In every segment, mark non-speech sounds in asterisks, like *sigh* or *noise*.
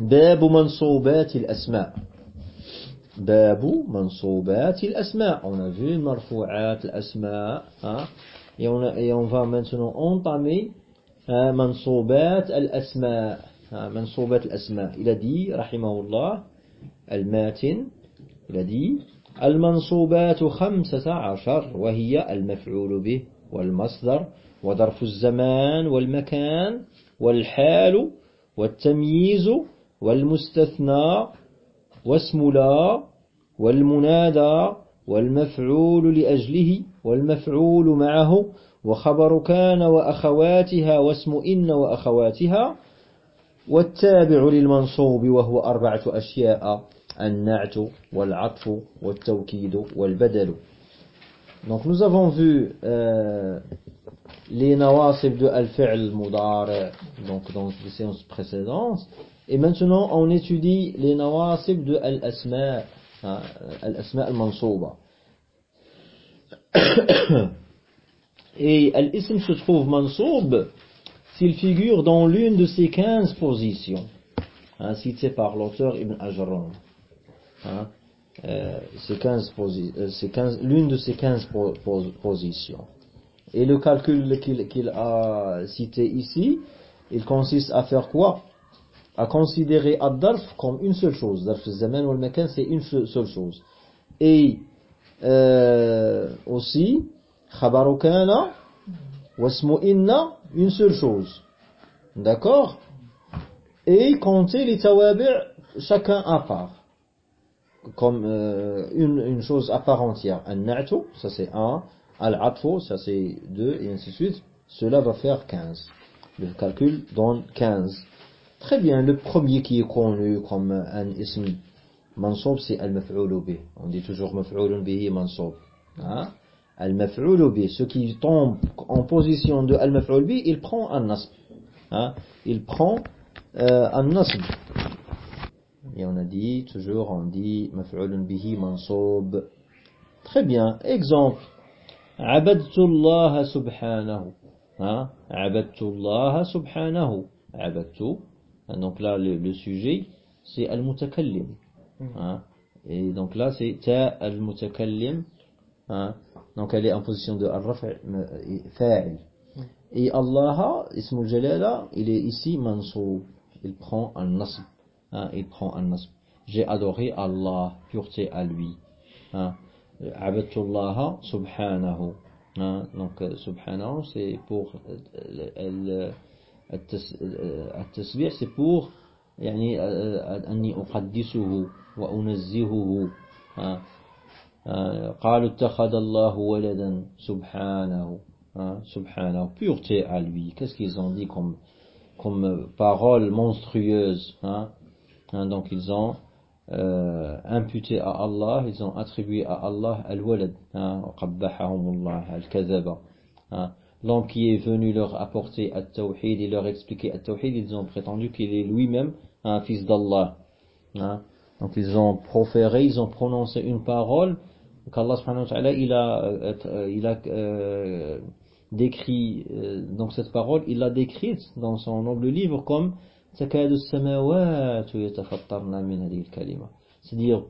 باب منصوبات الأسماء. باب منصوبات الأسماء. On a vu مرفوعات الأسماء et, on et on va maintenant entamer منصوبات الأسماء منصوبات الأسماء il a dit رحمه الله الماتن il a dit المنصوبات خمسة عشر وهي المفعول به والمصدر وظرف الزمان والمكان والحال والتمييز والمستثنى واسم لا والمنادى والمفعول لأجله والمفعول معه وخبر كان وأخواتها واسم إن وأخواتها والتابع للمنصوب وهو أربعة أشياء النعت والعطف والتوكيد والبدل. Donc nous avons vu euh, les nawasib de al-fi'l mudar donc dans les séances précédentes et maintenant on étudie les nawasib de al-asma hein, al-asma al-mansouba *coughs* et al-ism se trouve mansoub s'il figure dans l'une de ces 15 positions hein, citées par l'auteur Ibn Ajran. Hein, euh, c'est 15 15, l'une de ces 15 positions. Et le calcul qu'il a cité ici, il consiste à faire quoi? À considérer ad-darf comme une seule chose. Darf zaman wal makan, c'est une seule chose. Et euh, aussi, khabaru kana wasmu inna, une seule chose. D'accord? Et compter les tawabi' chacun à part. Comme euh, une, une chose à part entière. Un-na'tu, ça c'est un. Al-atfu, ça c'est 2 et ainsi de suite. Cela va faire 15. Le calcul donne 15. Très bien, le premier qui est connu comme un ism mansoub, c'est al-maf'oul bih. On dit toujours maf'oul bihi mansoub. Al-maf'oul bih, hein? qui tombent en position de al-maf'oul bih, il prend un nasb. Hein? Il prend euh, un nasb. Et on a dit, toujours, on dit maf'oul bihi mansoub. Très bien, exemple. Abadtullah subhanahu. Hein? Abadtullah subhanahu. Abadtu donc là le, le sujet c'est al-mutakallim hein? et donc là c'est ta al-mutakallim hein? donc elle est en position de al-raf' fa'il et Allah ismul jalala il est ici mansoub il prend un nasb hein? il prend un nasb j'ai adoré Allah pureté à lui hein? Abadullah subhanahu. Hein, donc euh, subhanahu c'est pour التسبيح سبوخ يعني أني أقدسه وأنزهه قالوا اتخذ الله ولدا سبحانه سبحانه بيغتي ألوي كيف يزون دي كم كم بارول مونسترويوز دونك يزون imputé à Allah, ils ont attribué à Allah al-Walad, qabbahahum Allah, al-Kazaba. Hein? L'homme qui est venu leur apporter at-tawhid et leur expliquer at-tawhid, ils ont prétendu qu'il est lui-même un fils d'Allah. Hein. Donc ils ont proféré, ils ont prononcé une parole qu'Allah il a, euh, il a euh, décrit, euh, donc cette parole, il l'a décrite dans son noble livre comme c'est-à-dire,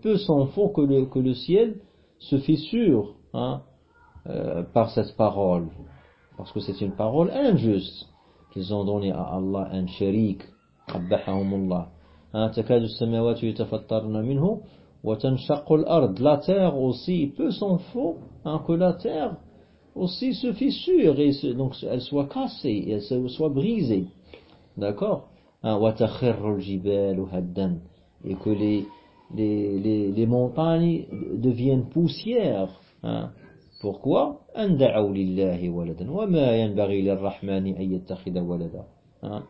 peu s'en faut que le, que le ciel se fissure hein, par cette parole. Parce que c'est une parole injuste qu'ils ont donnée à Allah, un sharik. La terre aussi, peu s'en faut hein, que la terre aussi se fissure et donc elle soit cassée, elle soit brisée. D'accord? Hein, et que les, les, les, les montagnes deviennent poussière. Hein. Pourquoi hein?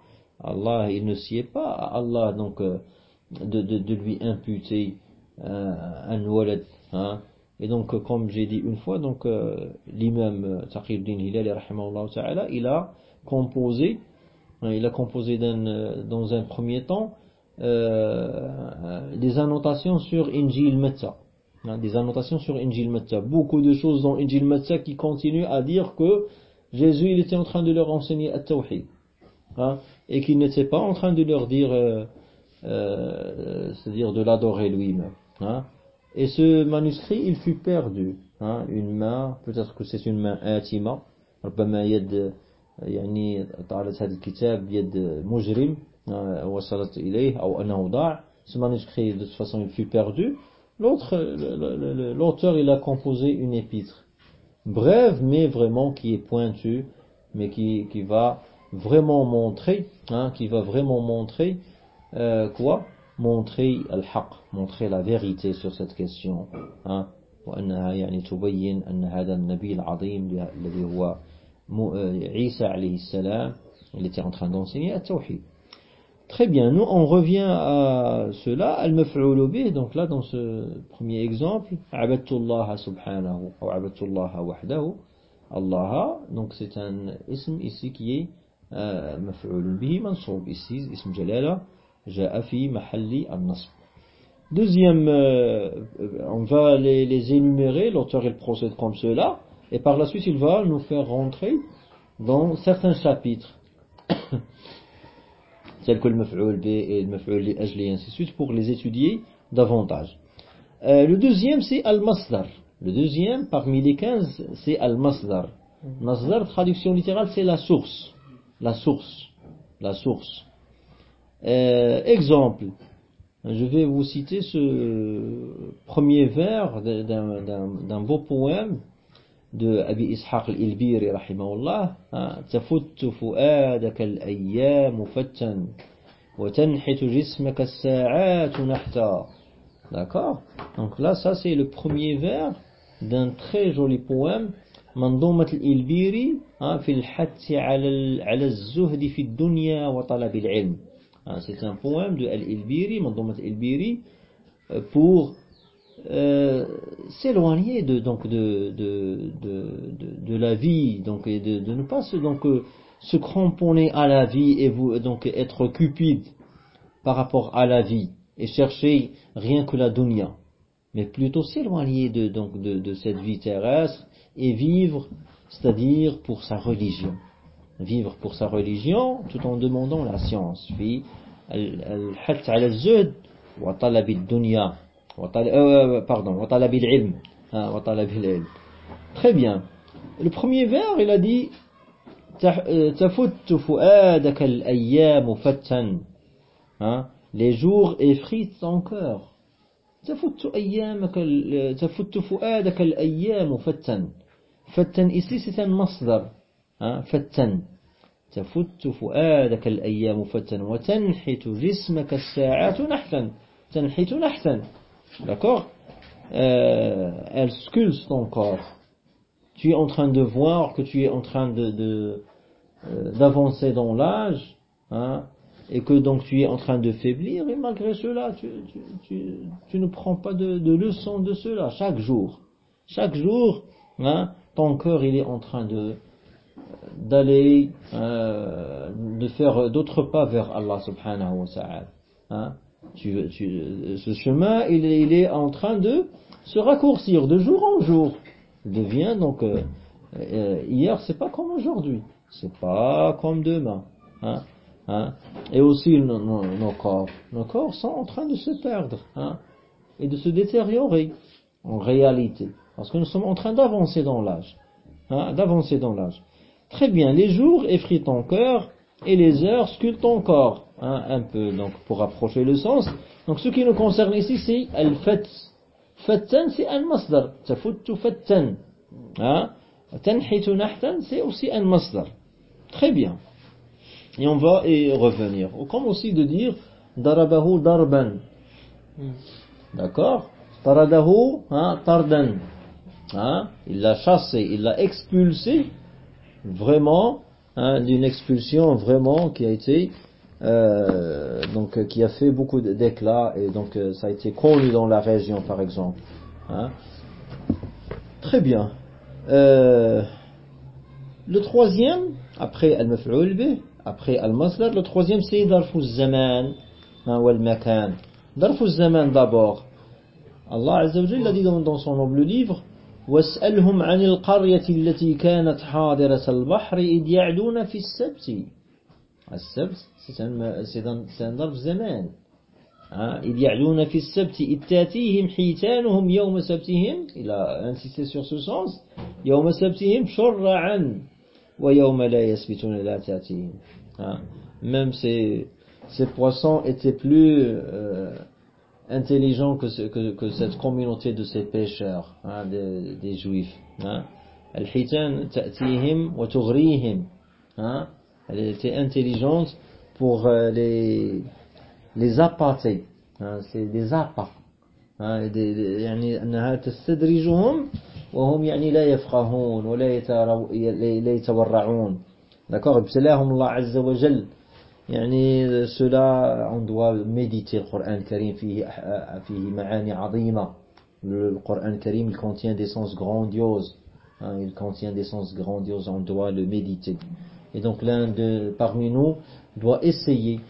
Allah, il ne sied pas à Allah donc euh, de, de, lui imputer euh, un walad. Hein? Et donc, comme j'ai dit une fois, donc euh, l'imam Hilali, il a composé Hein, il a composé euh, dans un premier temps euh, des annotations sur Injil Metta. Hein, des annotations sur Injil Metta. Beaucoup de choses dans Injil Metta qui continuent à dire que Jésus il était en train de leur enseigner à Tawhid. Hein, et qu'il n'était pas en train de leur dire euh, euh, c'est-à-dire de l'adorer lui-même. Hein. Et ce manuscrit, il fut perdu. Hein. Une main, peut-être que c'est une main intima. ربما يد يعني طالت هذا الكتاب يد مجرم وصلت إليه أو أنه ضاع ce manuscrit de toute façon il fut perdu l'autre l'auteur il a composé une épître brève mais vraiment qui est pointue mais qui, qui va vraiment montrer hein, qui va vraiment montrer euh, quoi montrer al-haq, montrer la vérité sur cette question. Hein? وأنها يعني تبين أن هذا النبي العظيم الذي هو عيسى عليه السلام il était en train d'enseigner التوحيد Très bien, nous on revient à cela, al-maf'ul donc là dans ce premier exemple, abadtullah subhanahu, ou abadtullah wahdahu, Allah, donc c'est un ism ici qui est euh, maf'ul bih mansoub, ici ism jalala, Deuxième, euh, on va les, les énumérer, l'auteur il procède comme cela, et par la suite il va nous faire rentrer dans certains chapitres, tels que le maf'ul b et le maf'ul li ajli, ainsi de suite, pour les étudier davantage. Euh, le deuxième c'est al-masdar. Le deuxième, parmi les quinze, c'est al-masdar. Masdar, traduction littérale, c'est la source. La source. La source. Euh, exemple, je vais vous citer ce premier vers d'un beau poème de Abi Ishaq al-Ilbiri rahimahullah تفت فؤادك الأيام فتا وتنحت جسمك الساعات نحتا D'accord Donc là, ça c'est le premier vers d'un très joli poème منظومة الإلبيري في الحث على على الزهد في الدنيا وطلب العلم c'est un poème de Al-Ilbiri, Mandomat Al-Ilbiri, euh, pour euh, s'éloigner de donc de, de, de, de, la vie donc et de, ne pas se donc euh, se cramponner à la vie et vous donc être cupide par rapport à la vie et chercher rien que la dunya mais plutôt s'éloigner de donc de, cette vie terrestre et vivre c'est-à-dire pour sa religion. Vivre pour sa religion tout en demandant la science. الدنيا وطلب pardon وطلب العلم. وطلب العلم. Très bien. Le premier vers, il a dit تفت فؤادك الأيام فتا. Les jours effritent ton cœur. تفت أيامك فؤادك الأيام فتا. فتا ici c'est un masdar فتا. تفت فؤادك الأيام فتا. وتنحت جسمك الساعات نحتا تنحت نحتا d'accord euh, elle sculpte ton corps tu es en train de voir que tu es en train de euh, d'avancer dans l'âge hein, et que donc tu es en train de faiblir et malgré cela tu, tu, tu, tu ne prends pas de, de leçon de cela chaque jour chaque jour hein, ton cœur il est en train de d'aller euh, de faire d'autres pas vers Allah subhanahu wa ta'ala. Hein? Ce chemin, il est, en train de se raccourcir de jour en jour. Il devient donc euh, euh, hier, c'est pas comme aujourd'hui, c'est pas comme demain. Hein? Hein? Et aussi nos, corps, nos corps sont en train de se perdre hein? et de se détériorer en réalité, parce que nous sommes en train d'avancer dans l'âge, d'avancer dans l'âge. Très bien, les jours effrient ton cœur et les heures sculptent ton corps. Hein, un peu, donc pour rapprocher le sens. Donc ce qui nous concerne ici, c'est al-fat. Fattan, c'est al-masdar. Tafuttu fattan. Hein? Tanhitu nahtan, c'est aussi un masdar. Très bien. Et on va y revenir. Comme aussi de dire darabahu darban. D'accord? Taradahu hein, tardan. Hein? Il l'a chassé, il l'a expulsé vraiment hein, d'une expulsion vraiment qui a été euh, donc qui a fait beaucoup d'éclat et donc euh, ça a été connu dans la région par exemple. Hein. Très bien. Euh, le troisième, après al-maf'ul bi, après al-masdar, le troisième c'est darfu zaman hein, ou al-makan. Darfu zaman d'abord. Allah Azza wa Jalla dit dans, dans son noble livre واسألهم عن القرية التي كانت حاضرة البحر إذ يعدون في السبت السبت c'est un ظرف زمان إذ يعدون في السبت إذ تاتيهم حيتانهم يوم سبتهم il a insisté sur ce sens يوم سبتهم شرعا ويوم لا يسبتون لا تاتيهم même ces, ces poissons étaient plus euh, intelligents que, ce, que, que, cette communauté de ces pêcheurs hein, des, des juifs hein. الحيتان تأتيهم وتغريهم hein. elle était intelligente pour euh, les les appâter hein, c'est des appâts hein, يعني أنها تستدرجهم وهم يعني لا يفقهون ولا يتورعون d'accord ابتلاهم الله عز وجل يعني cela on doit méditer le Coran Karim فيه فيه معاني عظيمة le Coran Karim il contient des sens grandioses hein, il contient des sens grandioses on doit le méditer et donc l'un de parmi nous doit essayer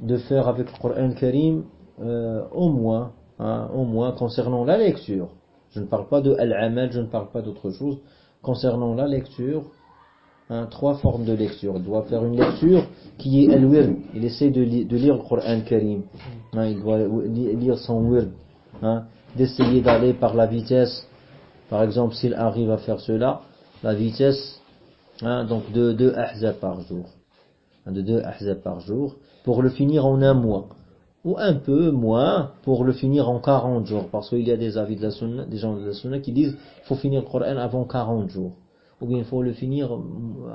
de faire avec le Coran Karim euh, au moins, hein, au moins concernant la lecture. Je ne parle pas de al-amal, je ne parle pas d'autre chose. Concernant la lecture, hein, trois formes de lecture. Il doit faire une lecture qui est al-wird. Il essaie de, li de, lire le Coran Karim. Hein, il doit lire son wird. D'essayer d'aller par la vitesse. Par exemple, s'il arrive à faire cela, la vitesse hein, donc de deux ahzab par jour. Hein, de deux ahzab par jour pour le finir en un mois ou un peu moins pour le finir en 40 jours parce qu'il y a des avis de la sunna, des gens de la sunna qui disent il faut finir le Coran avant 40 jours ou bien il faut le finir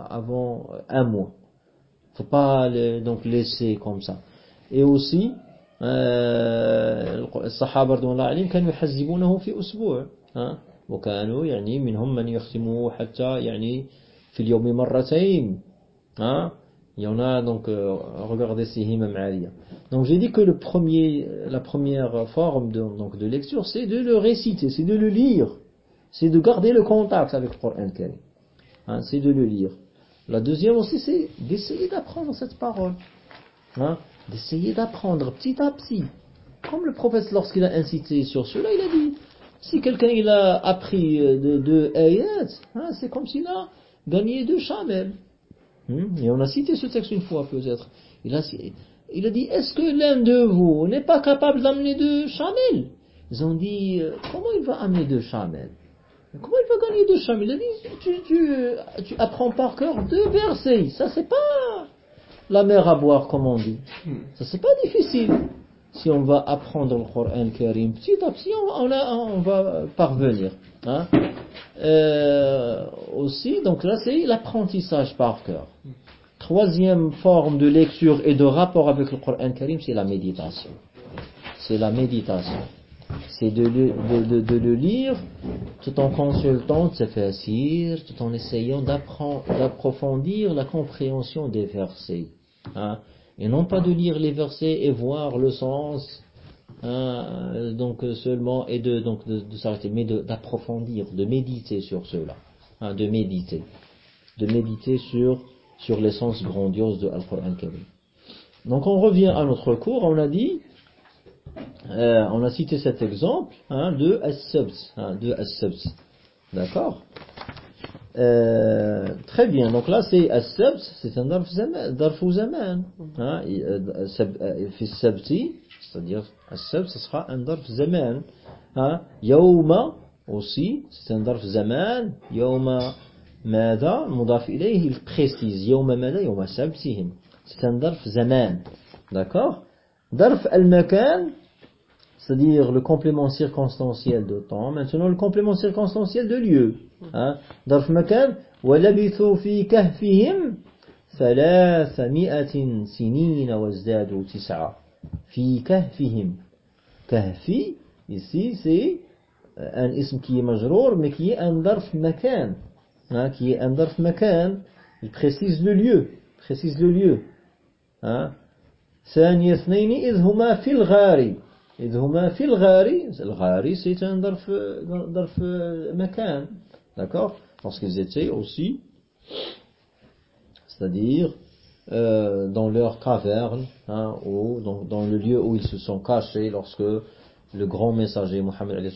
avant un mois il faut pas le, donc laisser comme ça et aussi الصحابة رضوان الله عليهم كانوا يحزبونه في أسبوع وكانوا يعني منهم من يختمه حتى يعني في اليوم مرتين ها il y en a donc euh, regardez ces himam aliyah. Donc j'ai dit que le premier, la première forme de, donc, de lecture, c'est de le réciter, c'est de le lire, c'est de garder le contact avec le Coran hein, c'est de le lire. La deuxième aussi, c'est d'essayer d'apprendre cette parole, hein, d'essayer d'apprendre petit à petit. Comme le prophète, lorsqu'il a incité sur cela, il a dit, si quelqu'un il a appris de, de ayat, hein, c'est comme s'il a gagné deux chamels. Hmm? Et on a cité ce texte une fois peut-être. Il a, il a dit, est-ce que l'un de vous n'est pas capable d'amener deux chamelles? Ils ont dit, euh, comment il va amener deux chamelles? Comment il va gagner deux chamelles? Il a dit, tu, tu, tu apprends par cœur deux versets. Ça c'est pas la mer à boire comme on dit. Ça c'est pas difficile. Si on va apprendre le Coran Karim petit à petit, on, va parvenir. Hein euh, aussi, donc là c'est l'apprentissage par cœur. Troisième forme de lecture et de rapport avec le Coran Karim, c'est la méditation. C'est la méditation. C'est de, le lire tout en consultant tout en essayant d'approfondir la compréhension des versets. Hein. Et non pas de lire les versets et voir le sens Hein, donc seulement et de donc de, s'arrêter, mais d'approfondir, de, méditer sur cela, hein, de méditer, de méditer sur sur l'essence grandiose de Al-Qur'an. Donc on revient à notre cours, on a dit, euh, on a cité cet exemple hein, de de As-Sabt, d'accord? Euh, très bien, donc là c'est As-Sabt, c'est un Darfou Zaman. Fi mhm. hein, euh, euh, Sabti, c'est-à-dire As-Sabt, ce sera un Darf Zaman. Hein? Aussi, c'est un Darf Zaman. Yaouma Mada, Mudaf ilayh, il précise. Yaouma Mada, Yaouma Sabtihim. C'est un Darf Zaman. D'accord? Darf Al-Makan, c'est-à-dire le complément circonstanciel de temps. Maintenant le complément circonstanciel de lieu. ظرف مكان ولبثوا في كهفهم ثلاثمائة سنين وازدادوا تسعة. في كهفهم. كهفي يسي سي أن اسم كي مجرور مكي أن ظرف مكان. ها؟ كي أن ظرف مكان يبخسيز لليو بخسيز لليو ها؟ ثانية اثنين إذ هما في الغاري إذ هما في الغاري الغاري سيتان ظرف ظرف مكان. D'accord? Parce qu'ils étaient aussi c'est-à-dire euh, dans leur caverne, hein, dans, le lieu où ils se sont cachés lorsque le grand messager Mohammed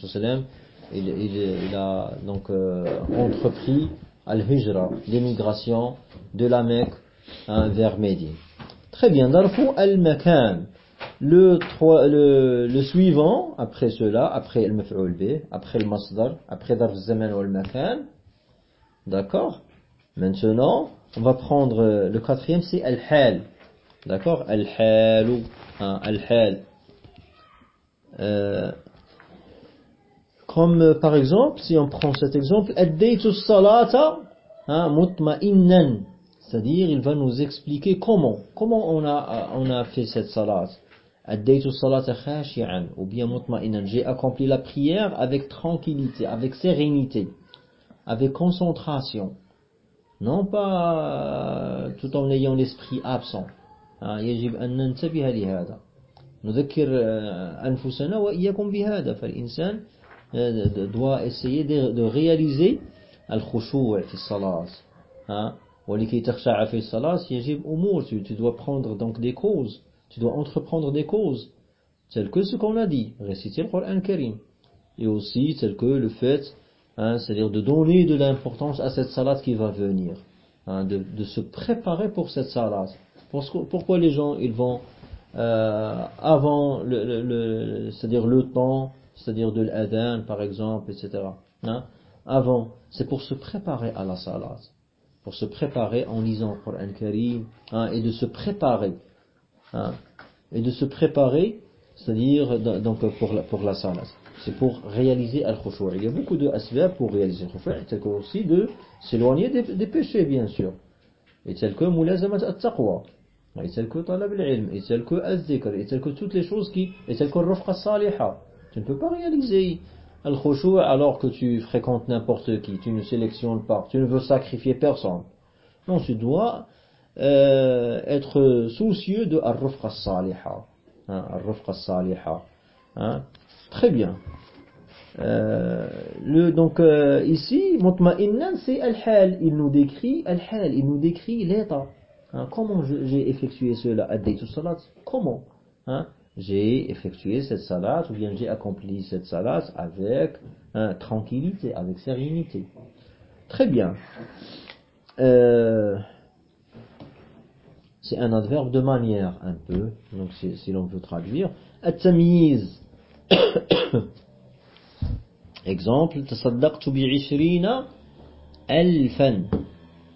il, il, il a donc euh, entrepris al-hijra, l'émigration de la Mecque hein, vers Médine. Très bien, darfu al-makan. Le, le, le suivant, après cela, après le maf'ul bih, après le masdar, après darf zaman wal makan, d'accord? Maintenant, on va prendre euh, le quatrième, c'est al-hal. D'accord? Al-halu, hein, al-hal. Euh, comme euh, par exemple, si on prend cet exemple, Addaytu salata hein, mutma'innan. C'est-à-dire, il va nous expliquer comment. Comment on a, on a fait cette salat? Addaytu salata khashi'an. Ou bien mutma'innan. J'ai accompli la prière avec tranquillité, avec sérénité, avec concentration. Non pas euh, tout en ayant l'esprit absent. hein, يجب أن ننتبه لهذا. نذكر آه، أنفسنا وإياكم بهذا فالإنسان آه، doit essayer de, de réaliser الخشوع في الصلاة hein. ولكي تخشع في الصلاة يجب أمور tu, tu dois prendre donc des causes tu dois entreprendre des causes telles que ce qu'on a dit réciter le Coran Karim et aussi telles que le fait hein, c'est-à-dire de donner de l'importance à cette salade qui va venir hein, de, se préparer pour cette salade pourquoi les gens ils vont euh, avant le, c'est-à-dire le temps, c'est-à-dire de l'adhan par exemple, etc. hein. Avant, c'est pour se préparer à la salat, pour se préparer en lisant le Coran Karim, et de se préparer, hein, et de se préparer, c'est-à-dire donc pour la, pour la salat. C'est pour réaliser al-khushu'. Il y a beaucoup de asbab pour réaliser al-khushu', tel que aussi de s'éloigner des, péchés, bien sûr. Et tel que mulazamat at-taqwa. Et tel que talab al-ilm. Et tel que az-zikr. Et tel que toutes les choses qui, et tel que rafqa saliha. Tu ne peux pas réaliser al-khushu' alors que tu fréquentes n'importe qui. Tu ne sélectionnes pas. Tu ne veux sacrifier personne. Non, tu dois euh, être soucieux de al-rafqa saliha. Hein, al-rafqa saliha. Hein. Très bien. Euh, le, donc euh, ici, mutma'innan, c'est al-hal. Il nous décrit al-hal, il nous décrit l'état. Hein, comment j'ai effectué cela? Addaytu salat Comment? Hein, J'ai effectué cette salat ou bien j'ai accompli cette salat avec hein, tranquillité, avec sérénité. Très bien. Euh, c'est un adverbe de manière un peu, donc si l'on veut traduire. At-tamiz. *coughs* Exemple, tasaddaqtu bi alfan.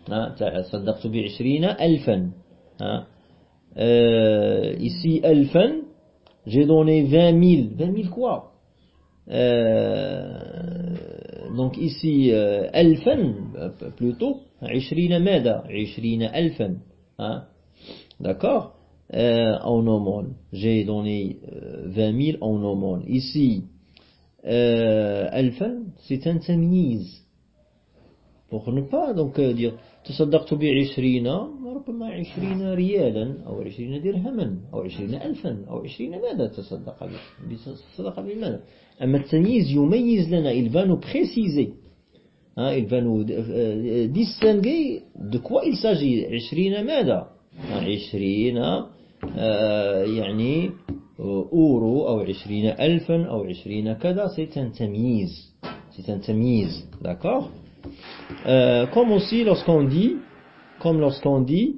Hein, tasaddaqtu bi hein. euh, Ici, alfan, j'ai donné 20 000. 20 000 quoi? Euh, donc ici, euh, alfan, plutôt, 20 mada, 20 alfan. Hein. D'accord euh, en aumône j'ai donné euh, 20 000 en aumône ici euh, c'est un tamyiz pour ne pas donc euh, dire تصدقت بعشرين ربما عشرين ريالا أو عشرين درهما أو عشرين ألفا أو عشرين ماذا تصدق به تصدق بماذا أما التمييز يميز لنا il va nous préciser hein, il va nous euh, distinguer de quoi il s'agit عشرين ماذا عشرين آه، يعني أورو أو عشرين ألفا أو عشرين كذا c'est un تمييز c'est un تمييز d'accord Euh, comme aussi lorsqu'on dit, comme lorsqu'on dit,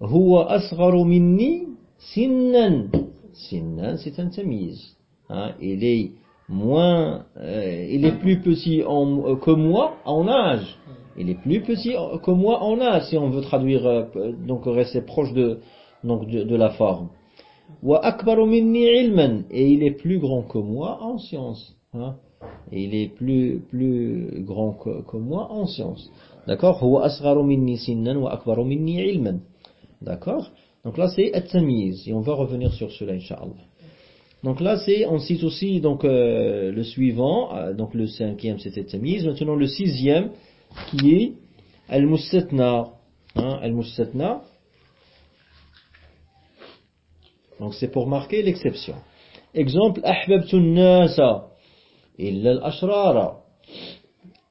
huwa asgharu minni sinnan. Sinnan, c'est un tamiz. Hein, il est moins, euh, il est plus petit en- euh, que moi en âge. Il est plus petit que moi en âge, si on veut traduire, euh, donc rester proche de, donc de, la forme. Et il est plus grand que moi en science. Hein. Et il est plus, plus grand que, moi en science. D'accord? D'accord? Donc là c'est at-tamyiz. Et on va revenir sur cela, Inch'Allah. Donc là c'est, on cite aussi donc euh, le suivant, euh, donc le cinquième c'était tamyiz. Maintenant le sixième qui est al-mustatna. Hein, al-mustatna. Donc c'est pour marquer l'exception. Exemple, ahbabtu nasa illa al-ashrara.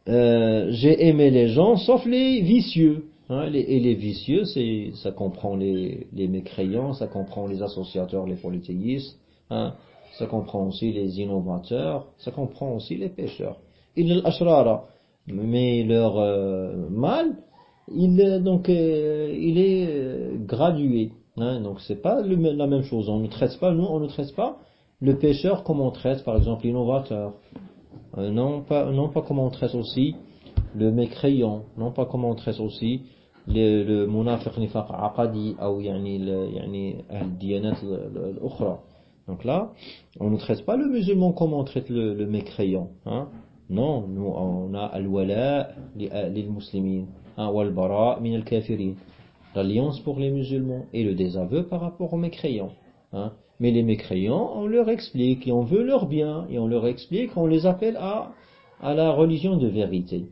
Euh, J'ai aimé les gens sauf les vicieux. Hein, et les vicieux, ça comprend les, les mécréants, ça comprend les associateurs, les polythéistes, hein, ça comprend aussi les innovateurs, ça comprend aussi les pécheurs. Illa al-ashrara. Mais leur euh, mal, il, est donc, euh, il est euh, gradué. Hein, donc c'est pas la même chose. On ne traite pas, nous, on ne traite pas le pêcheur comme on traite, par exemple, l'innovateur. Euh, non, pas, non pas comme on traite aussi le mécréant, non pas comme on traite aussi le, le munafiq nifaq aqadi ou yani yani al-diyanat al Donc là, on ne traite pas le musulman comme on traite le, le mécréant. Hein. Non, nous on a al-wala lil muslimin, min al-kafirin l'alliance pour les musulmans et le désaveu par rapport aux mécréants. Hein. Mais les mécréants, on leur explique et on veut leur bien et on leur explique, on les appelle à, à la religion de vérité.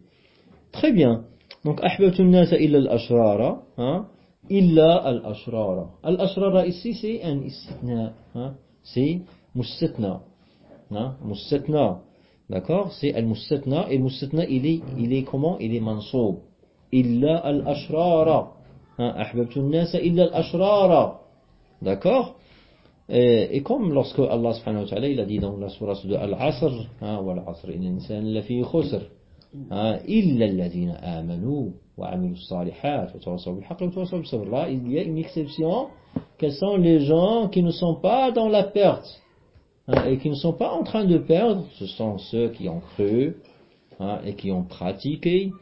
Très bien. Donc, ahbatun nasa illa al-ashrara, hein, illa al-ashrara. Al-ashrara ici, c'est un istithna, hein, c'est mustitna, hein. D'accord C'est al-mustitna et mustitna, il est, il est comment Il est mansoub. Illa al-ashrara. أحببت الناس إلا الأشرار D'accord et, et comme lorsque Allah subhanahu wa ta'ala il a dit dans la sourate de Al-Asr والعصر إن الإنسان لفي خسر إلا الذين آمنوا وعملوا الصالحات وتواصوا بالحق وتواصوا بالصبر là il y a une exception quels sont les gens qui ne sont pas dans la perte hein, et qui ne sont pas en train de perdre ce sont ceux qui ont cru hein, et qui ont pratiqué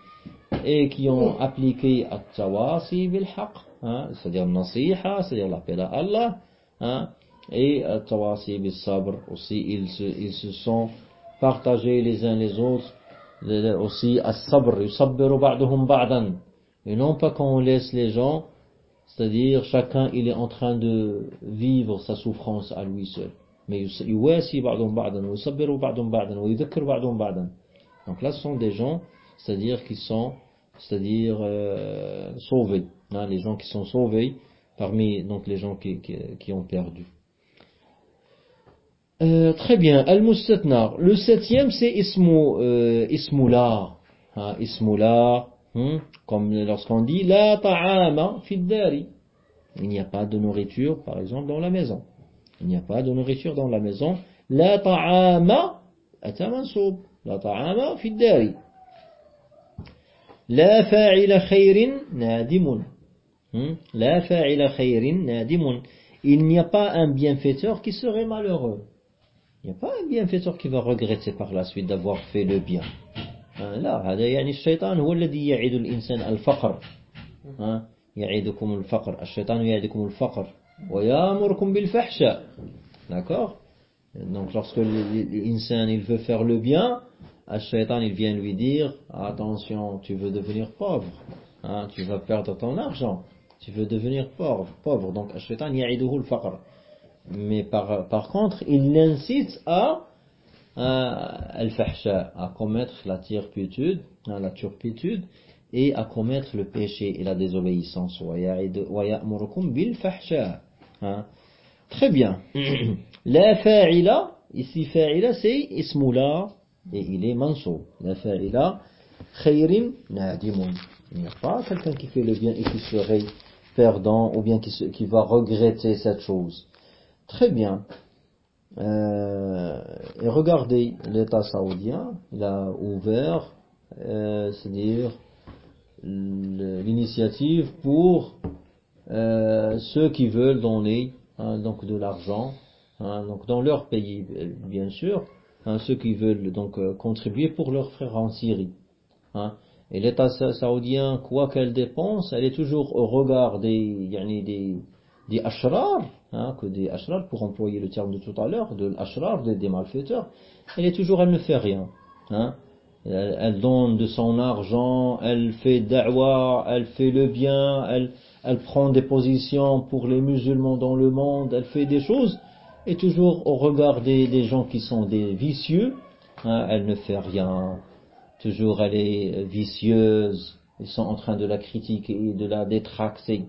et qui ont appliqué at-tawasi bil hein, c'est-à-dire nasiha, c'est-à-dire l'appel à Allah, hein, et at-tawasi bil sabr aussi, ils se, ils se sont partagés les uns les autres, aussi as-sabr, yusabbiru ba'duhum ba'dan, et non pas qu'on laisse les gens, c'est-à-dire chacun il est en train de vivre sa souffrance à lui seul. Yuwasi ba'duhum ba'dan, yusabbiru ba'duhum ba'dan, yudhakkiru ba'duhum ba'dan. Donc là ce sont des gens c'est-à-dire qui sont, c'est-à-dire euh, sauvés, hein, les gens qui sont sauvés parmi donc les gens qui, qui, qui ont perdu. Euh, très bien, al-mustatnar. Le septième c'est ismu, euh, ismula, hein, ismula, hein, comme lorsqu'on dit la ta'ama fiddari. Il n'y a pas de nourriture, par exemple, dans la maison. Il n'y a pas de nourriture dans la maison. La ta'ama atamansub. La ta'ama fiddari. La fa'ila khayrin nadimun. Hmm? La fa'ila khayrin nadimun. Il n'y a pas un bienfaiteur qui serait malheureux. Il n'y a pas un bienfaiteur qui va regretter par la suite d'avoir fait le bien. لا هذا يعني الشيطان هو الذي يعيد الإنسان الفقر يعيدكم الفقر الشيطان يعيدكم الفقر ويامركم بالفحشاء d'accord? Donc lorsque l'insan il veut faire le bien Al-Shaytan, il vient lui dire, attention, tu veux devenir pauvre, hein, tu vas perdre ton argent, tu veux devenir pauvre, pauvre. Donc, Al-Shaytan, ya'iduhu al-faqr. Mais par, par contre, il l'incite à, al-fahsha, à commettre la turpitude, hein, la turpitude, et à commettre le péché et la désobéissance. bil fahsha. Hein? Très bien. La fa'ila, ici fa'ila, c'est ismula, et il est manso. La fa'ila khayrin nadimun. Il n'y a pas quelqu'un qui fait le bien et qui serait perdant ou bien qui, qui va regretter cette chose. Très bien. Euh, et regardez, l'État saoudien, il a ouvert, euh, c'est-à-dire l'initiative pour euh, ceux qui veulent donner hein, donc de l'argent, hein, donc dans leur pays, bien sûr, hein, ceux qui veulent donc euh, contribuer pour leurs frères en Syrie. Et l'État saoudien, quoi qu'elle dépense, elle est toujours au regard des, yani des, des que des pour employer le terme de tout à l'heure, de l'ashrar, des, malfaiteurs, elle est toujours, elle ne fait rien. Elle, elle, donne de son argent, elle fait da'wa, elle fait le bien, elle, elle prend des positions pour les musulmans dans le monde, elle fait des choses et toujours au regard des, gens qui sont des vicieux, hein, elle ne fait rien, toujours elle est vicieuse, ils sont en train de la critiquer, de la détracter.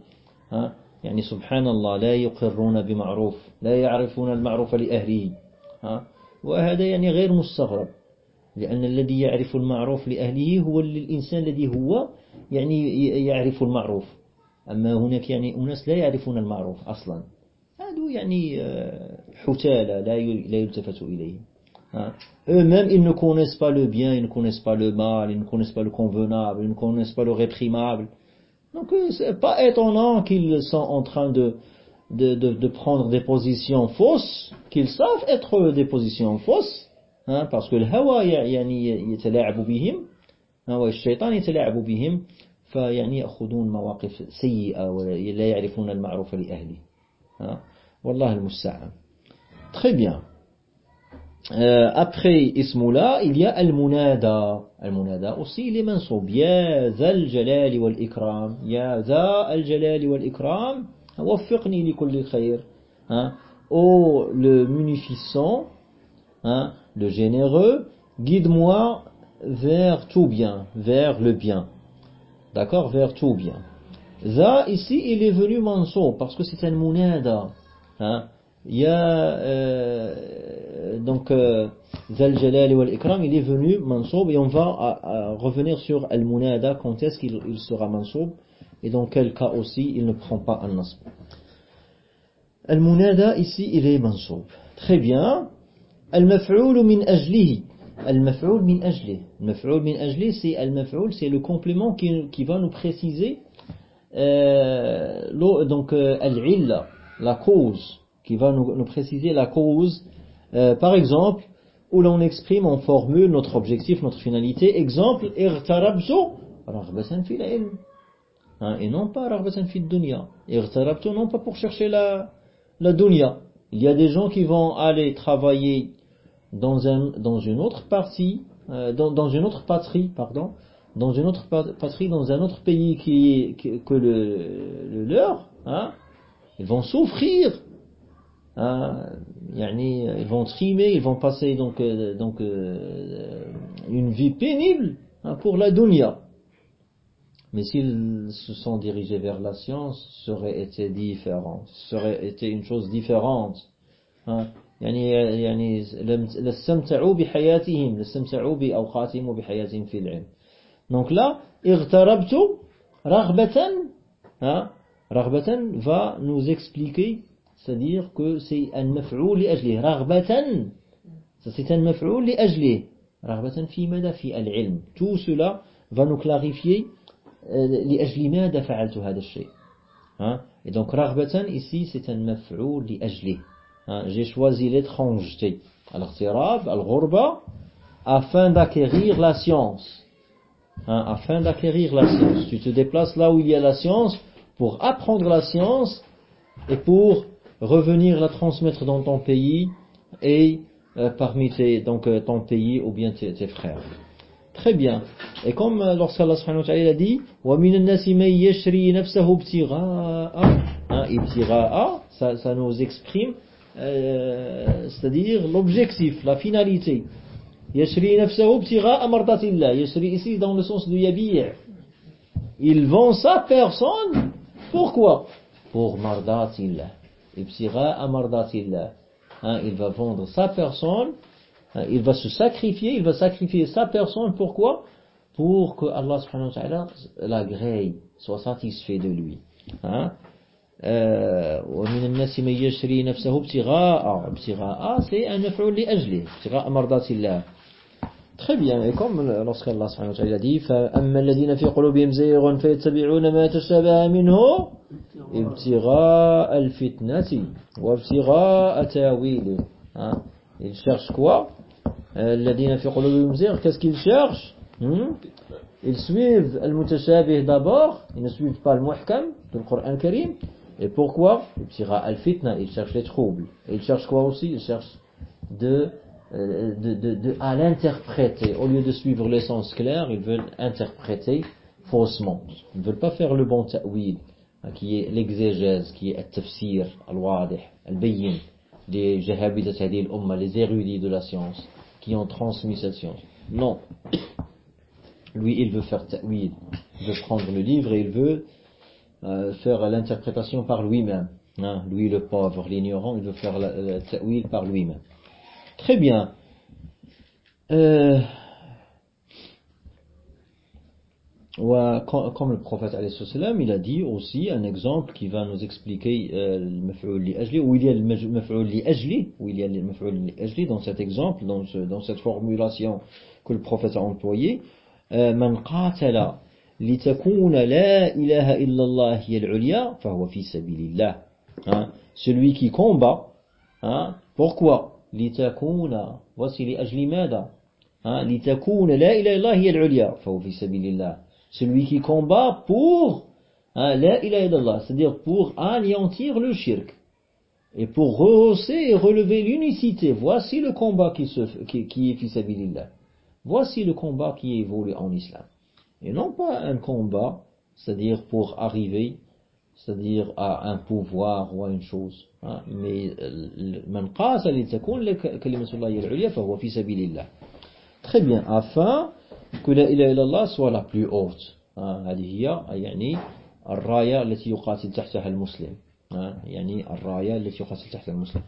Hein. يعني سبحان الله لا يقرون بمعروف لا يعرفون المعروف لأهله ها وهذا يعني غير مستغرب لأن الذي يعرف المعروف لأهله هو الإنسان الذي هو يعني يعرف المعروف أما هناك يعني أناس لا يعرفون المعروف أصلا eux-mêmes ils ne connaissent pas le bien ils ne connaissent pas le mal ils ne connaissent pas le convenable ils ne connaissent pas le réprimable donc euh, c'est pas étonnant qu'ils sont en train de de, de, de prendre des positions fausses, qu'ils savent être des positions fausses, hein, parce que le hawa يعني يتلاعب بهم والشيطان يتلاعب بهم فيعني يأخذون مواقف سيئة ولا يعرفون المعروف لأهله. ها؟ والله المستعان. تخبيا أبخي اسم لا إليا المنادى المنادى أصيل لمن يا ذا الجلال والإكرام يا ذا الجلال والإكرام وفقني لكل خير ها أو لو مونيفيسون ها لو جينيرو guide-moi vers tout bien vers le bien. D'accord Vers tout bien. Za, ici, il est venu mansoub parce que c'est un munada. Hein? Il y a euh, donc euh, Zal Jalali wal Ikram, il est venu mansoub et on va revenir sur Al Munada quand est-ce qu'il il sera mansoub et dans quel cas aussi il ne prend pas un nasb. Al Munada ici il est mansoub. Très bien. Al Maf'oul min ajlihi. Al Maf'oul min ajli. Al Maf'oul min ajli c'est Al Maf'oul c'est le complément qui, qui va nous préciser euh, donc euh, Al-Illa, la cause qui va nous, nous préciser la cause. Euh, par exemple, où l'on exprime, on formule notre objectif, notre finalité. Exemple, irtarabtu raghbatan fil ilm. Hein, et non pas raghbatan fil dunya. Irtarabtu non pas pour chercher la, la dunya. Il y a des gens qui vont aller travailler dans, un, dans une autre partie, euh, dans, dans, une autre patrie, pardon, dans une autre patrie, dans un autre pays qui, que, que le, le leur, hein, ils vont souffrir Hein, ils vont trimer, ils vont passer donc, euh, donc euh, une vie pénible hein, pour la dunya. Mais s'ils se sont dirigés vers la science, ça aurait été différent, ça aurait été une chose différente. Hein. يعني يعني لاستمتعوا بحياتهم لاستمتعوا بأوقاتهم وبحياتهم في العلم. دونك لا اغتربت رغبة ها رغبة فا nous expliquer سادير كو سي ان مفعول لأجله. رغبة سي ان مفعول لأجله. رغبة في ماذا؟ في العلم. تو سولا فا نو كلاريفيي لأجل ماذا فعلت هذا الشيء ها. دونك رغبة ici c'est un مفعول لأجله. Hein, j'ai choisi l'étrangeté, al-ghtirab, al-ghurba, afin d'acquérir la science. Hein, afin d'acquérir la science. Tu te déplaces là où il y a la science pour apprendre la science et pour revenir la transmettre dans ton pays et euh, parmi tes, donc, euh, ton pays ou bien tes, frères. Très bien. Et comme euh, lorsqu'Allah subhanahu wa ta'ala dit hein, ah, ça, ça nous exprime euh, c'est-à-dire l'objectif, la finalité. Yashri nafsahu btira amartatillah. Yashri ici dans le sens yabir. Il vend sa personne. Pourquoi? Pour mardatillah. Ibtira amardatillah. Hein, il va vendre sa personne. Hein, il va se sacrifier. Il va sacrifier sa personne. Pourquoi? Pour que Allah subhanahu wa ta'ala, la grille, soit satisfait de lui. Hein? ومن الناس من يشري نفسه ابتغاء ابتغاء un مفعول لأجله ابتغاء مرضات الله Très bien, et comme wa ta'ala dit فَأَمَّا الَّذِينَ فِي قُلُوبِهِمْ زَيْغٌ فَيَتَّبِعُونَ مَا تَشَابَهَ مِنْهُ ابتغاء الفتنة وابتغاء تاويله? Ils cherchent quoi الذين في قلوبهم زيغ qu'est-ce qu'ils hmm? Ils suivent al-mutashabih d'abord, ils ne suivent pas le muhkam du Coran Karim. Et pourquoi Ibtira al-fitna, ils cherchent les troubles. Et ils cherchent quoi aussi Ils cherchent de, de, de, de à l'interpréter. Au lieu de suivre l'essence claire, ils veulent interpréter faussement. Ils ne veulent pas faire le bon ta'wil qui est l'exégèse, qui est le-tafsir, al-wadih, al-bayyin, des jahabidat hadil umma, les érudits de la science, qui ont transmis cette science. Non. *coughs* Lui, il veut faire ta'wil. Il veut prendre le livre et il veut euh, faire l'interprétation par lui-même. Hein. Lui le pauvre, l'ignorant, il veut faire le ta'wil par lui-même. Très bien. Euh, comme, le prophète il a dit aussi un exemple qui va nous expliquer euh, le maf'ul ajli, où il y a le maf'ul li ajli, où il y dans cet exemple, dans, dans cette formulation que le prophète a employée. Man qatala لتكون لا إله إلا الله هي العليا فهو في سبيل الله Hein, celui qui combat, hein, pourquoi لتكون voici لأجل ماذا hein, لتكون لا إله إلا هي العليا فهو في سبيل الله celui qui combat pour hein, لا إله إلا الله c'est-à-dire pour anéantir le shirk et pour rehausser et relever l'unicité voici le combat qui, se, qui, qui est fi sabilillah voici le combat qui évolue en islam et non pas un combat c'est-à-dire pour arriver c'est-à-dire à un pouvoir ou à une chose hein. mais من قاتل لتكون كلمة الله العليا فهو في سبيل الله très bien afin que la ilaha illallah soit la plus haute هذه هي يعني الراية التي يقاتل تحتها المسلم يعني الراية التي يقاتل تحتها المسلم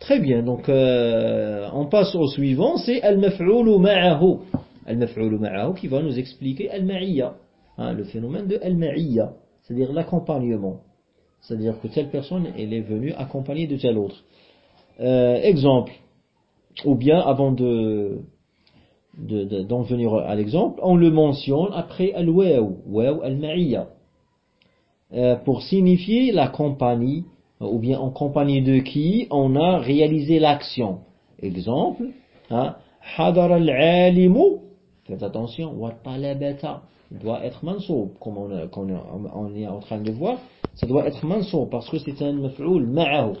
Très bien, donc euh, on passe au suivant, c'est al-maf'oulu ma'ahu. Al-maf'oulu ma'ahu qui va nous expliquer al-ma'iyya, hein, le phénomène de al-ma'iyya. c'est-à-dire l'accompagnement. C'est-à-dire que telle personne est venue accompagner de telle autre. Euh, exemple, ou bien avant de d'en de, venir à l'exemple, on le mentionne après al-waw, waw al-ma'iyya, euh, pour signifier la compagnie, ou bien en compagnie de qui on a réalisé l'action. Exemple, hein, hadar al-alimu, faites attention, wa talabata, doit être mansoub, comme on, on, on, est en train de voir, ça doit être mansoub parce que c'est un maf'oul ma'ahu.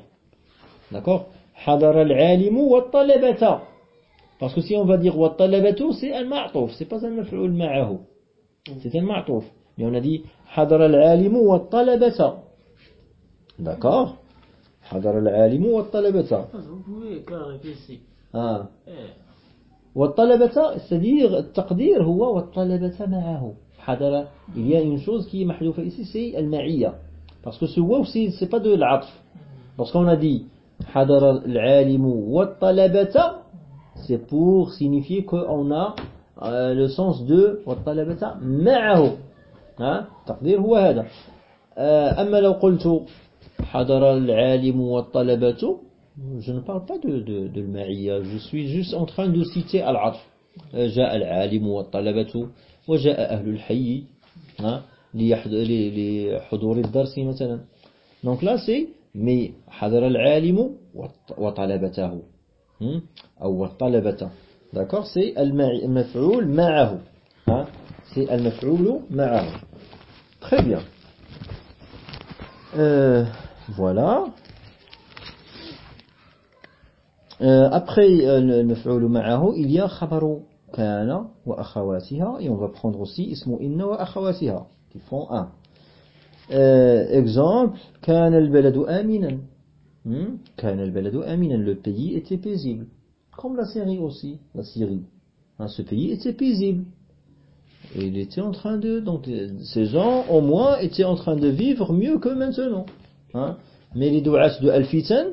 D'accord? Hadar al-alimu wa talabata. Parce que si on va dire wa talabatu, c'est un ma'touf, c'est pas un maf'oul ma'ahu. C'est un ma'touf. Mais on a dit hadar al-alimu wa talabata. D'accord? Hadar al-alimu wa talabata. Vous pouvez clarifier ici. Ah. والطلبة c'est-à-dire التقدير هو والطلبة معه. حضر il y a une chose qui est محذوفة ici c'est المعية. Parce que ce waw c'est pas de l'atf lorsqu'on a dit حضر العالم والطلبة. C'est pour signifier qu'on a euh, le sens de والطلبة معه. ها التقدير هو هذا. أما لو قلت حضر العالم والطلبة je ne parle pas de, de, de المعية je suis juste en train de citer العطف جاء العالم والطلبة وجاء أهل الحي لحضور الدرس مثلا donc là c'est mais حضر العالم وطلبته أو الطلبة d'accord c'est المفعول معه c'est المفعول معه très bien euh, voilà Euh, après euh, le maf'ul ma'ahu, il y a khabaru kana wa akhawatiha et on va prendre aussi ismu inna wa akhawatiha qui font un. Euh, exemple, kana al-baladu aminan. Hmm? Kana al-baladu aminan, le pays était paisible. Comme la Syrie aussi, la Syrie. Hein, ce pays était paisible. Et il était en train de, donc ces gens au moins étaient en train de vivre mieux que maintenant. Hein? Mais les douas de Al-Fitan,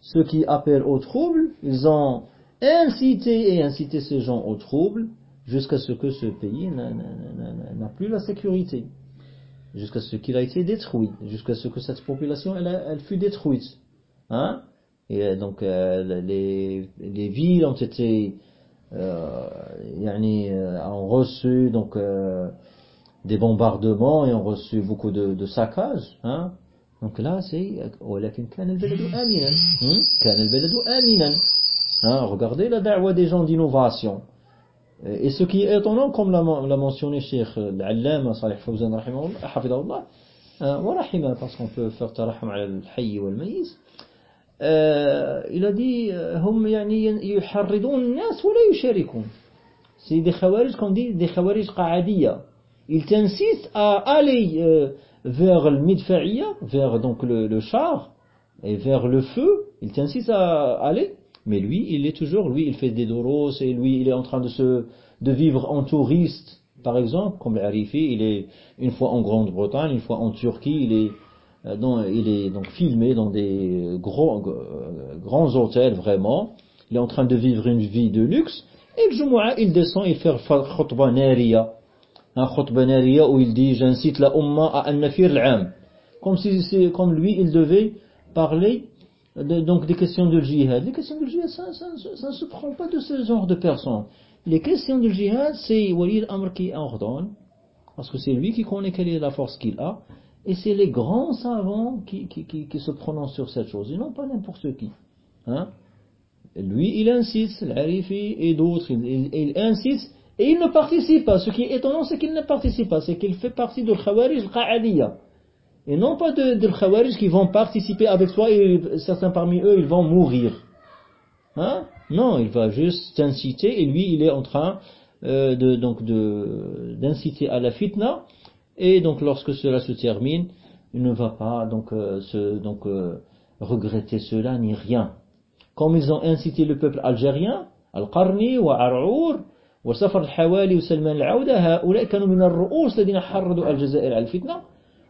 ceux qui appellent au trouble, ils ont incité et incité ces gens au trouble jusqu'à ce que ce pays n'a plus la sécurité, jusqu'à ce qu'il a été détruit, jusqu'à ce que cette population elle, elle fut détruite. Hein? Et euh, donc euh, les, les, villes ont été euh, euh ont reçu donc euh, des bombardements et ont reçu beaucoup de, de saccages. Hein? Donc là, c'est ولكن كان البلد آمنا كان البلد آمنا hein, Regardez la da'wa des gens d'innovation. Et ce qui est étonnant, comme l'a mentionné Cheikh l'Allama Salih Fawzan hafidahullah, wa rahima, parce qu'on peut faire tarahum ala al-hayy wal-mayis, il a dit هم يعني يحرضون الناس ولا يشاركون. C'est des khawarij qu'on dit des khawarij qa'adiyya. Ils t'insistent à aller euh, vers le midfa'iyya, vers donc le, le, char, et vers le feu, il t'insiste à aller, mais lui, il est toujours, lui, il fait des doros, et lui, il est en train de se, de vivre en touriste, par exemple, comme l'Arifi, il est une fois en Grande-Bretagne, une fois en Turquie, il est, euh, dans, il est donc filmé dans des gros, euh, grands hôtels, vraiment, il est en train de vivre une vie de luxe, et le Jumu'ah, il descend, il fait khutbah nariya, un où il dit j'incite la umma à un comme lui il devait parler donc des questions de jihad. Les questions de jihad ça, ça, ça, ne se prend pas de ce genre de personnes. Les questions de jihad c'est Walid Amr qui ordonne parce que c'est lui qui connaît quelle est la force qu'il a Et c'est les grands savants qui, qui, qui, qui se prononcent sur cette chose, et non pas n'importe qui. Hein. Lui, il insiste, l'Arifi et d'autres, il, il, il insiste, et il ne participe pas. Ce qui est étonnant, c'est qu'il ne participe pas, c'est qu'il fait partie de Khawarij Qa'adiyya. Et non pas de, de Khawarij qui vont participer avec toi et certains parmi eux, ils vont mourir. Hein? Non, il va juste t'inciter et lui, il est en train euh, d'inciter à la fitna. Et donc lorsque cela se termine, il ne va pas donc, euh, donc euh, regretter cela ni rien. Comme ils ont incité le peuple algérien, Al-Qarni wa Ar'our, وسفر الحوالي وسلمان العودة هؤلاء كانوا من الرؤوس الذين حرضوا الجزائر على الفتنة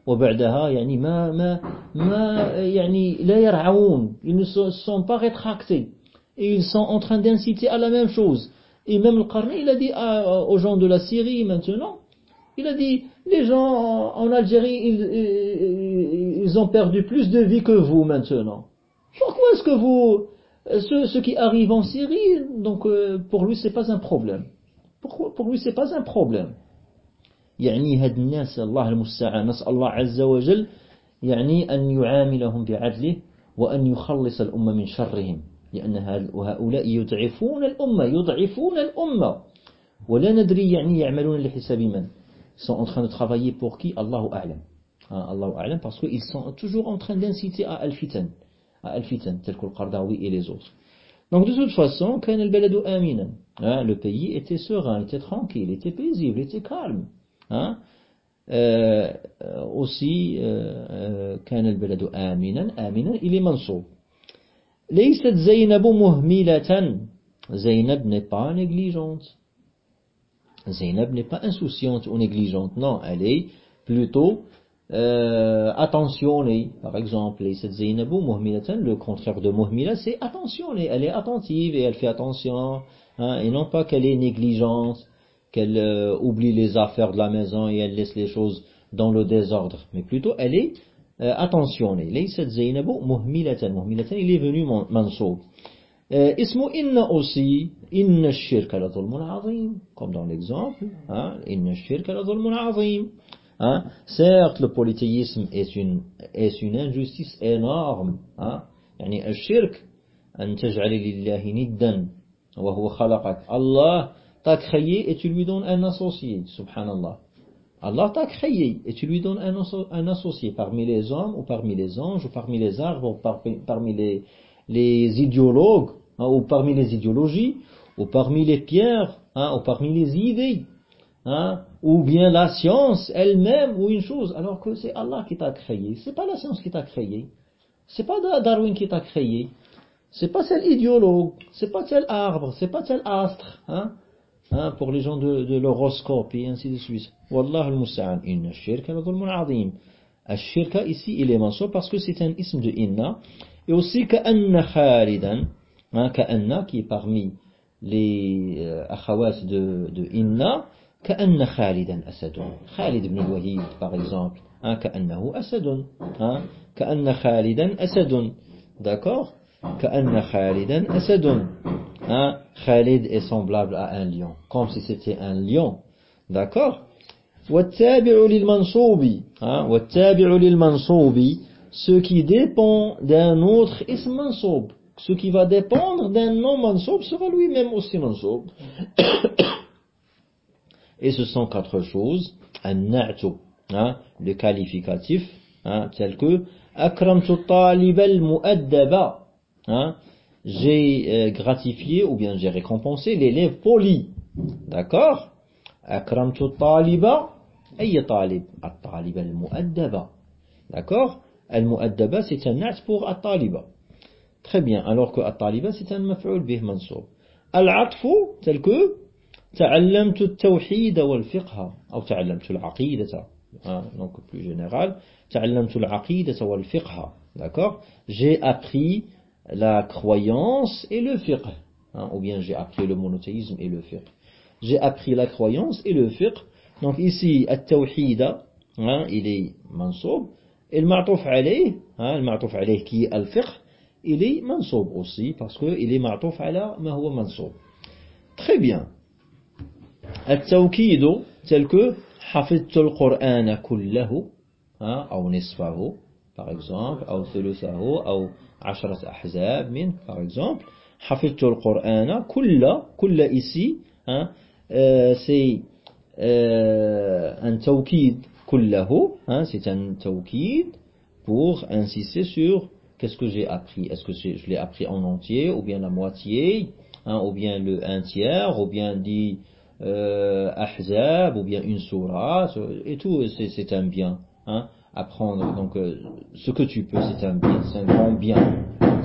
وبعدها يعني ما ما ما يعني لا يرعون ils ne sont pas rétractés et ils sont en train d'inciter à la même chose et même le Qarni il a dit à, aux gens de la Syrie maintenant il a dit les gens en Algérie ils, ils ont perdu plus de vie que vous maintenant pourquoi est-ce que vous ce, ce qui arrive en Syrie donc pour lui c'est pas un problème pourquoi pour lui c'est pas un problème. يعني هاد الناس الله المستعان نسأل الله عز وجل يعني أن يعاملهم بعدله وأن يخلص الأمة من شرهم. لأن هؤلاء يضعفون الأمة يضعفون الأمة. ولا ندري يعني يعملون لحساب من. Sont en train de travailler pour qui الله أعلم. الله أعلم parce qu'ils sont toujours en train d'inciter à الفتن à الفتن تلك القرداوي et les autres. Donc de toute façon, كان البلد آمنا. Hein, le pays était serein, était tranquille, était paisible, était calme. Hein? Euh, aussi كان البلد آمنا آمنا il est منصوب ليست زينب مهملة Zainab n'est pas négligente Zainab n'est pas insouciante ou négligente non elle est plutôt euh, attentionnée. Par exemple, hein, le contraire de muhmila, c'est attentionnée. Elle est attentive et elle fait attention. Hein, et non pas qu'elle est négligente, qu'elle euh, oublie les affaires de la maison et elle laisse les choses dans le désordre. Mais plutôt, elle est euh, attentionnée. il est venu mansour. Euh, Ismo inna aussi, inna shirka la comme dans l'exemple, hein, inna hein. certes le polythéisme est une est une injustice énorme hein. يعني الشرك أن تجعل لله ندا وهو خلقك الله t'a créé et tu lui donnes un associé, subhanallah. Allah t'a créé et tu lui donnes un, associé parmi les hommes ou parmi les anges ou parmi les arbres ou parmi, les, les, idéologues hein, ou parmi les idéologies ou parmi les pierres hein, ou parmi les idées hein, ou bien la science elle-même ou une chose alors que c'est Allah qui t'a créé. C'est pas la science qui t'a créé. C'est pas Darwin qui t'a créé. C'est pas tel idéologue. C'est pas tel arbre. C'est pas tel astre. Hein hein, pour les gens de, de l'horoscope et ainsi de suite. Wallah al-musta'an, inna shirka la dhulmun azim. Al-shirka ici, il est mentionné parce que c'est un ism de inna. Et aussi ka'anna khalidan, hein, ka'anna qui est parmi les euh, de, de inna, كأن خالدا أسد خالد بن الوليد par exemple hein, كأنه أسد hein, كأن خالدا أسد d'accord كأن خالدا أسد Hein, Khalid est semblable à un lion, comme si c'était un lion. D'accord hein, ce qui dépend d'un autre ism mansoub. Ce qui va dépendre d'un nom mansoub sera lui-même aussi mansoub. *coughs* Et ce sont quatre choses, un hein, le qualificatif, hein, tel que akramtu talib al-mu'addaba, hein, j'ai euh, gratifié ou bien j'ai récompensé l'élève poli. D'accord? Akramtu taliba, ayya talib, at-talib al-mu'addaba. D'accord? Al-mu'addaba, c'est un nas pour at-taliba. Très bien, alors que at-taliba, c'est un maf'ul bih mansour. Al-atfu, tel que تعلمت التوحيد والفقه أو تعلمت العقيدة donc plus général تعلمت العقيدة والفقه D'accord J'ai appris la croyance et le fiqh. Hein, ou bien j'ai appris le monothéisme et le fiqh. J'ai appris la croyance et le fiqh. Donc ici, at-tawhida, hein, il est mansoub. Et le ma'touf alayh, hein, le ma'touf alayh qui est al-fiqh, il est mansoub aussi, parce qu'il est ma'touf ala ma huwa mansoub. Très bien. At-tawkidu, tel que حفظت القرآن كله hein, أو نصفه par exemple أو ثلثه أو عشرة أحزاب منه par exemple حفظت القرآن كل كل ici hein, euh, c'est euh, un tawkid كله hein, c'est un tawkid pour insister sur qu'est-ce que j'ai appris est-ce que je l'ai appris en entier ou bien la moitié hein, ou bien le un tiers ou bien dit euh, ahzab ou bien une sourate et tout c'est un bien hein, apprendre donc euh, ce que tu peux c'est un bien c'est un grand bien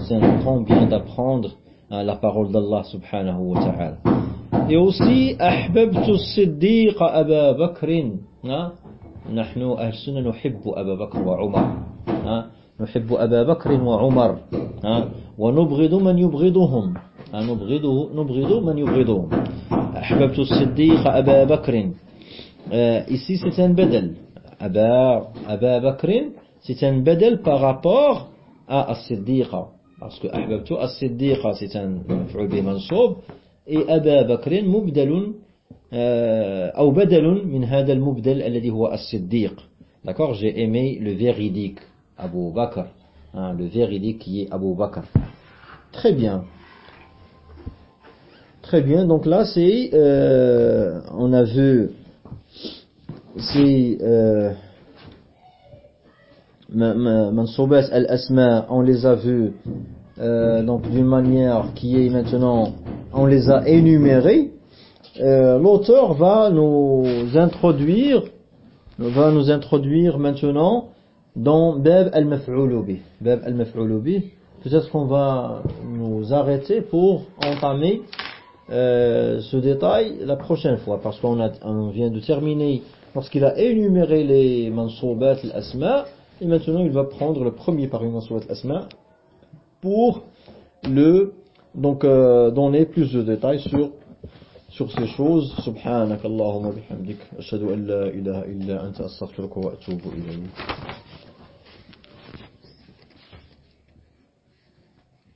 c'est un grand bien d'apprendre hein, la parole d'Allah subhanahu wa ta'ala et aussi أحببت الصديق أبا بكر نحن أهل السنة نحب أبا بكر وعمر نحب أبا بكر وعمر ونبغض من يبغضهم نبغضه نبغض من يبغضهم أحببت الصديق أبا بكر. إسي ستن بدل أبا, أبا بكر ستن بدل بغابور أ الصديق. أسكو أحببت الصديق ستن مفعول به منصوب. أبا بكر مبدل آه، أو بدل من هذا المبدل الذي هو الصديق. دكور جي إيمي لو لفيريديك أبو بكر لفيريديك يي أبو بكر تخي بيان Très bien, donc là c'est, euh, on a vu, c'est euh, al-Asma, on les a vus euh, donc d'une manière qui est maintenant, on les a énumérés. Euh, L'auteur va nous introduire, va nous introduire maintenant dans Bab al-Maf'ouloubi. Bab al-Maf'ouloubi. Peut-être qu'on va nous arrêter pour entamer euh, ce détail la prochaine fois, parce qu'on on vient de terminer, lorsqu'il a énuméré les mansoubat al-asma, et maintenant il va prendre le premier parmi mansoubat al-asma pour le donc euh, donner plus de détails sur sur ces choses. Subhanak Allahumma bihamdik, ashhadu an la ilaha illa anta astaghfiruka wa atubu ilayk.